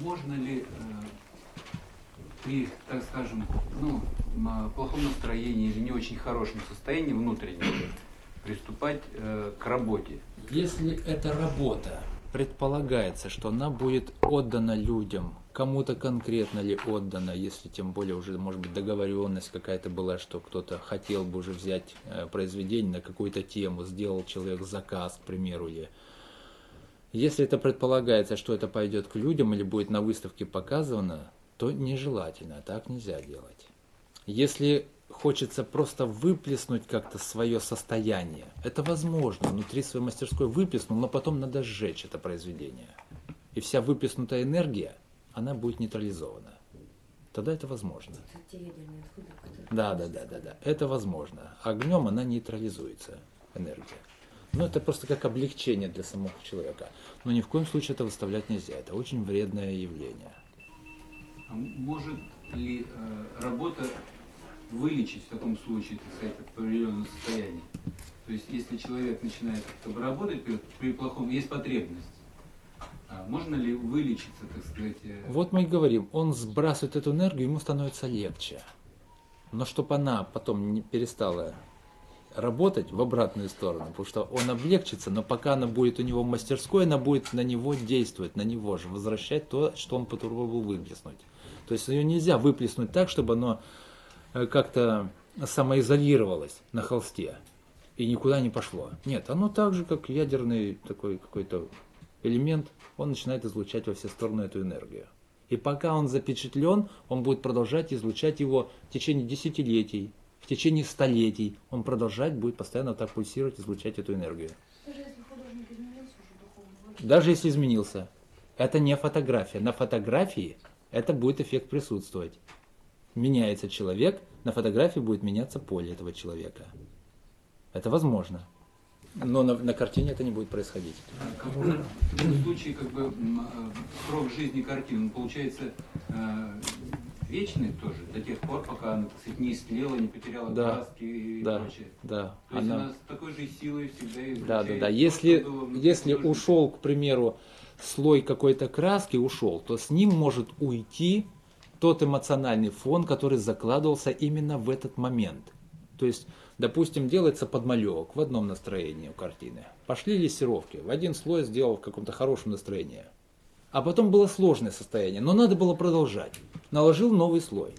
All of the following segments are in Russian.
можно ли э, при, так скажем, ну, плохом настроении или не очень хорошем состоянии внутреннем приступать э, к работе? Если эта работа предполагается, что она будет отдана людям, кому-то конкретно ли отдана, если тем более уже, может быть, договоренность какая-то была, что кто-то хотел бы уже взять э, произведение на какую-то тему, сделал человек заказ, к примеру, или если это предполагается, что это пойдет к людям или будет на выставке показано, то нежелательно, так нельзя делать. Если хочется просто выплеснуть как-то свое состояние, это возможно, внутри своей мастерской выплеснул, но потом надо сжечь это произведение. И вся выплеснутая энергия, она будет нейтрализована. Тогда это возможно. Да, да, да, да, да. Это возможно. Огнем она нейтрализуется, энергия. Но это просто как облегчение для самого человека. Но ни в коем случае это выставлять нельзя. Это очень вредное явление. А может ли э, работа вылечить в таком случае, так сказать, определенное состояние? То есть, если человек начинает как бы работать при, при плохом, есть потребность, а можно ли вылечиться, так сказать? э, Вот мы и говорим, он сбрасывает эту энергию, ему становится легче. Но чтобы она потом не перестала работать в обратную сторону, потому что он облегчится, но пока она будет у него в мастерской, она будет на него действовать, на него же, возвращать то, что он попробовал выплеснуть. То есть ее нельзя выплеснуть так, чтобы оно э, как-то самоизолировалось на холсте и никуда не пошло. Нет, оно так же, как ядерный такой какой-то элемент, он начинает излучать во все стороны эту энергию. И пока он запечатлен, он будет продолжать излучать его в течение десятилетий, в течение столетий. Он продолжать будет постоянно так пульсировать, излучать эту энергию. Даже если художник изменился уже духовно, Даже если изменился. Это не фотография. На фотографии это будет эффект присутствовать. Меняется человек, на фотографии будет меняться поле этого человека. Это возможно. Но на, на картине это не будет происходить. В случае как бы э, срок жизни картины получается э, вечный тоже, до тех пор, она, сказать, не потеряла Да, краски и Да, прочее. да. То есть Она- она с такой же силой всегда излучает Да, да, да. Если, было если ушел, к примеру, слой какой-то краски, ушел, то с ним может уйти тот эмоциональный фон, который закладывался именно в этот момент. То есть, допустим, делается подмалевок в одном настроении у картины. Пошли лессировки, в один слой сделал в каком-то хорошем настроении. А потом было сложное состояние, но надо было продолжать. Наложил новый слой.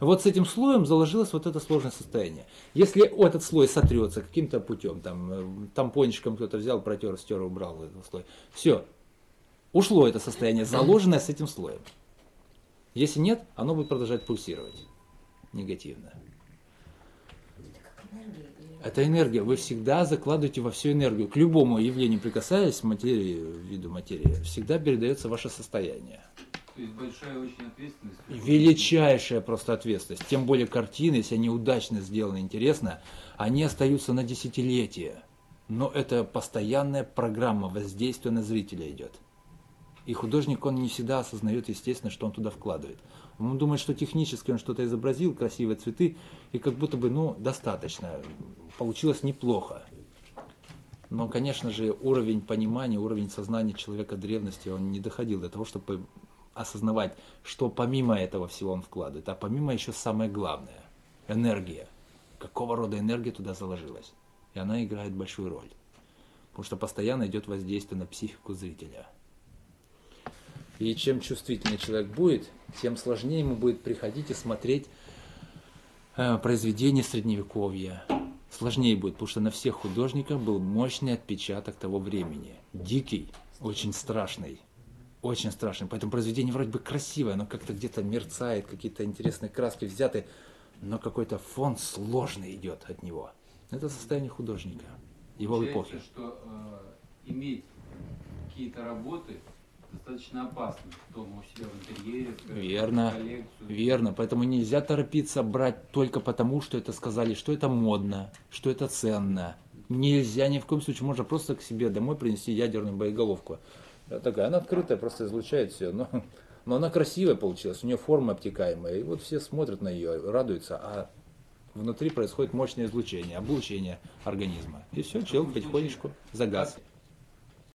Вот с этим слоем заложилось вот это сложное состояние. Если этот слой сотрется каким-то путем, там, э, тампончиком кто-то взял, протер, стер, убрал этот слой, все, ушло это состояние, заложенное с этим слоем. Если нет, оно будет продолжать пульсировать негативно. Это энергия. Вы всегда закладываете во всю энергию. К любому явлению прикасаясь, материи, виду материи, всегда передается ваше состояние. То есть большая очень ответственность. Величайшая просто ответственность. Тем более картины, если они удачно сделаны, интересно, они остаются на десятилетия. Но это постоянная программа воздействия на зрителя идет. И художник, он не всегда осознает, естественно, что он туда вкладывает. Он думает, что технически он что-то изобразил, красивые цветы, и как будто бы, ну, достаточно. Получилось неплохо. Но, конечно же, уровень понимания, уровень сознания человека древности, он не доходил до того, чтобы осознавать, что помимо этого всего он вкладывает. А помимо еще самое главное – энергия. Какого рода энергия туда заложилась. И она играет большую роль. Потому что постоянно идет воздействие на психику зрителя. И чем чувствительнее человек будет, тем сложнее ему будет приходить и смотреть э, произведения средневековья. Сложнее будет, потому что на всех художниках был мощный отпечаток того времени. Дикий, очень страшный. Очень страшный. Поэтому произведение вроде бы красивое, оно как-то где-то мерцает, какие-то интересные краски взяты, но какой-то фон сложный идет от него. Это состояние художника, его Получается, эпохи. что э, иметь какие-то работы достаточно опасно дома у себя в интерьере, в Верно, коллекцию. верно. Поэтому нельзя торопиться брать только потому, что это сказали, что это модно, что это ценно. Нельзя ни в коем случае. Можно просто к себе домой принести ядерную боеголовку. Да, Такая, она открытая, просто излучает все. Но, но она красивая получилась, у нее форма обтекаемая. И вот все смотрят на нее, радуются, а внутри происходит мощное излучение, облучение организма. И все, человек потихонечку загас.